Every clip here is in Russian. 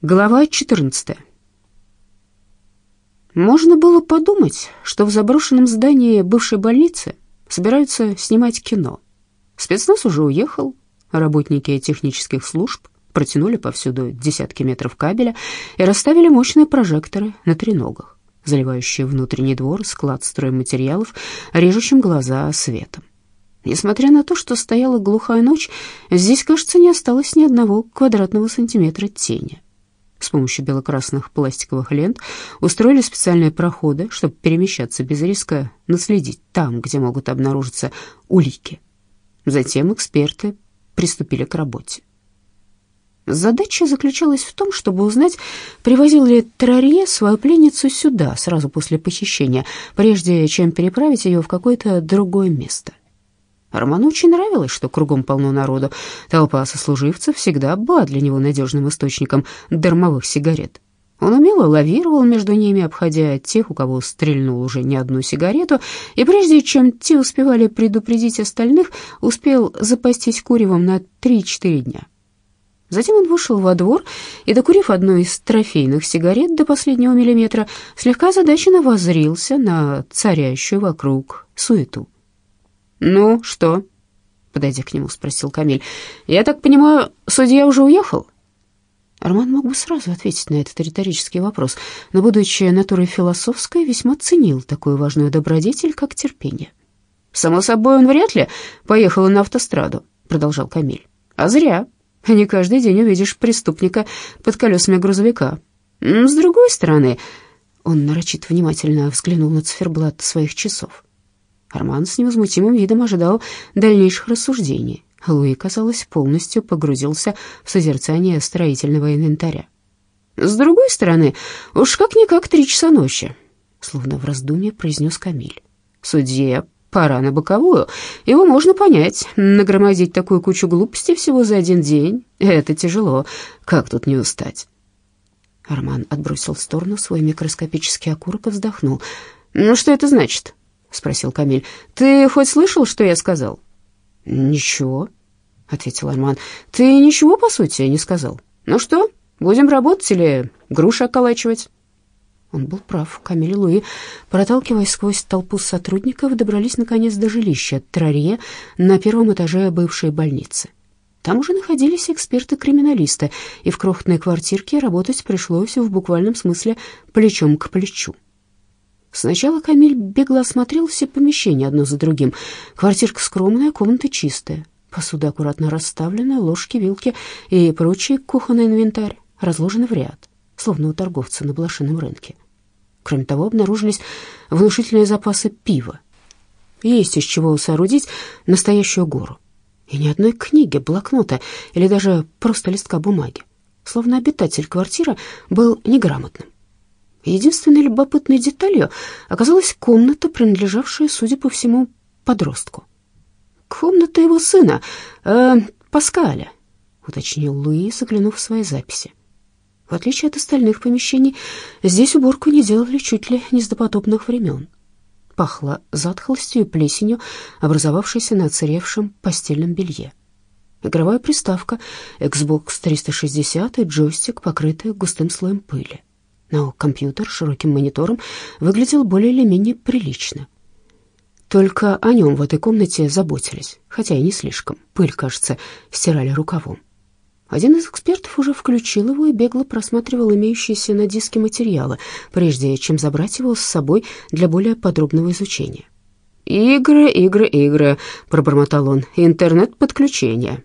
Глава 14. Можно было подумать, что в заброшенном здании бывшей больницы собираются снимать кино. Спецназ уже уехал, работники технических служб протянули повсюду десятки метров кабеля и расставили мощные прожекторы на треногах, заливающие внутренний двор, склад стройматериалов, режущим глаза светом. Несмотря на то, что стояла глухая ночь, здесь, кажется, не осталось ни одного квадратного сантиметра тени. С помощью белокрасных пластиковых лент устроили специальные проходы, чтобы перемещаться без риска наследить там, где могут обнаружиться улики. Затем эксперты приступили к работе. Задача заключалась в том, чтобы узнать, привозил ли Террарье свою пленницу сюда сразу после похищения, прежде чем переправить ее в какое-то другое место. Роману очень нравилось, что кругом полно народу. Толпа сослуживцев всегда была для него надежным источником дармовых сигарет. Он умело лавировал между ними, обходя тех, у кого стрельнул уже не одну сигарету, и прежде чем те успевали предупредить остальных, успел запастись куревом на 3-4 дня. Затем он вышел во двор и, докурив одну из трофейных сигарет до последнего миллиметра, слегка озадаченно воззрился на царящую вокруг суету. «Ну, что?» — подойдя к нему, спросил Камиль. «Я так понимаю, судья уже уехал?» Арман мог бы сразу ответить на этот риторический вопрос, но, будучи натурой философской, весьма ценил такую важную добродетель, как терпение. «Само собой, он вряд ли поехал на автостраду», — продолжал Камиль. «А зря. Не каждый день увидишь преступника под колесами грузовика. С другой стороны...» Он нарочито внимательно взглянул на циферблат своих часов. Арман с невозмутимым видом ожидал дальнейших рассуждений. Луи, казалось, полностью погрузился в созерцание строительного инвентаря. «С другой стороны, уж как-никак три часа ночи», — словно в раздумье произнес Камиль. «Судье пора на боковую. Его можно понять. Нагромозить такую кучу глупостей всего за один день — это тяжело. Как тут не устать?» Арман отбросил в сторону свой микроскопический окурок и вздохнул. «Ну, что это значит?» — спросил Камиль. «Ты хоть слышал, что я сказал?» «Ничего», — ответил Арман. «Ты ничего, по сути, не сказал. Ну что, будем работать или груши околачивать?» Он был прав. Камиль и Луи, проталкиваясь сквозь толпу сотрудников, добрались, наконец, до жилища Трарье на первом этаже бывшей больницы. Там уже находились эксперты-криминалисты, и в крохотной квартирке работать пришлось в буквальном смысле плечом к плечу. Сначала Камиль бегло осмотрел все помещения одно за другим. Квартирка скромная, комната чистая. Посуда аккуратно расставлена, ложки, вилки и прочий кухонный инвентарь разложены в ряд, словно у торговца на блошином рынке. Кроме того, обнаружились внушительные запасы пива. Есть из чего соорудить настоящую гору. И ни одной книги, блокнота или даже просто листка бумаги. Словно обитатель квартиры был неграмотным. Единственной любопытной деталью оказалась комната, принадлежавшая, судя по всему, подростку. «Комната его сына, э, Паскаля», — уточнил Луи, заглянув в свои записи. В отличие от остальных помещений, здесь уборку не делали чуть ли не с допотопных времен. Пахло затхлостью и плесенью, образовавшейся на оцаревшем постельном белье. Игровая приставка, Xbox 360 и джойстик, покрытые густым слоем пыли но компьютер с широким монитором выглядел более или менее прилично. Только о нем в этой комнате заботились, хотя и не слишком. Пыль, кажется, стирали рукавом. Один из экспертов уже включил его и бегло просматривал имеющиеся на диске материалы, прежде чем забрать его с собой для более подробного изучения. «Игры, игры, игры», — пробормотал он, — «интернет-подключение».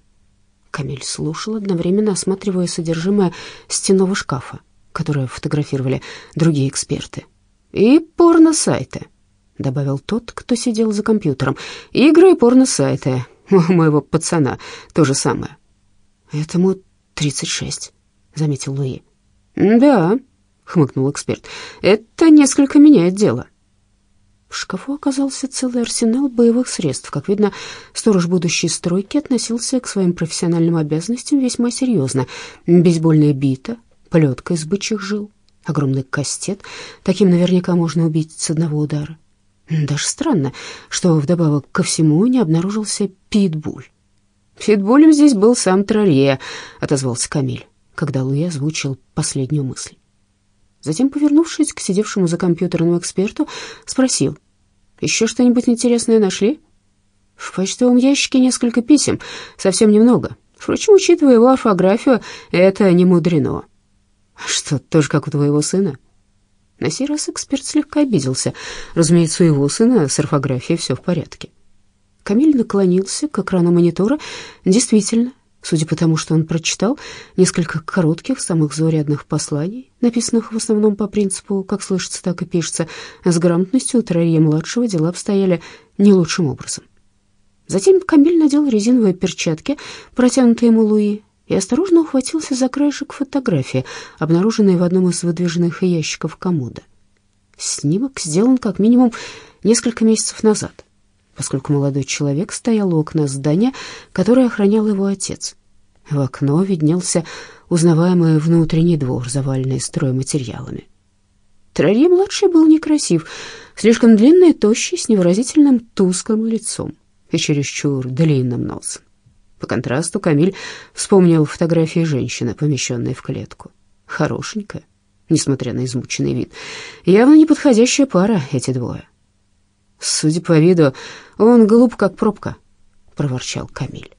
Камиль слушал, одновременно осматривая содержимое стенного шкафа которые фотографировали другие эксперты. «И порно-сайты», — добавил тот, кто сидел за компьютером. «Игры и порно-сайты. У моего пацана то же самое». «Этому 36», — заметил Луи. «Да», — хмыкнул эксперт, — «это несколько меняет дело». В шкафу оказался целый арсенал боевых средств. Как видно, сторож будущей стройки относился к своим профессиональным обязанностям весьма серьезно. Бейсбольная бита, плетка из бычьих жил, огромный кастет. Таким наверняка можно убить с одного удара. Даже странно, что вдобавок ко всему не обнаружился питбуль. «Питбулем здесь был сам Трарье», — отозвался Камиль. когда Луи озвучил последнюю мысль. Затем, повернувшись к сидевшему за компьютерному эксперту, спросил, «Еще что-нибудь интересное нашли?» «В почтовом ящике несколько писем, совсем немного. Впрочем, учитывая его орфографию, это не мудрено». «Что, тоже как у твоего сына?» На сей раз эксперт слегка обиделся. Разумеется, у его сына с орфографией все в порядке. Камиль наклонился к экрану монитора. Действительно, судя по тому, что он прочитал, несколько коротких, самых заурядных посланий, написанных в основном по принципу «как слышится, так и пишется», с грамотностью у Террарье-младшего дела обстояли не лучшим образом. Затем Камиль надел резиновые перчатки, протянутые ему Луи, и осторожно ухватился за краешек фотографии, обнаруженной в одном из выдвижных ящиков комода. Снимок сделан как минимум несколько месяцев назад, поскольку молодой человек стоял у окна здания, которое охранял его отец. В окно виднелся узнаваемый внутренний двор, заваленный стройматериалами. Трарье-младший был некрасив, слишком длинный и тощий, с невыразительным тусклым лицом и чересчур длинным носом. По контрасту Камиль вспомнил фотографии женщины, помещенной в клетку. Хорошенькая, несмотря на измученный вид. Явно неподходящая пара эти двое. Судя по виду, он глуп, как пробка, проворчал Камиль.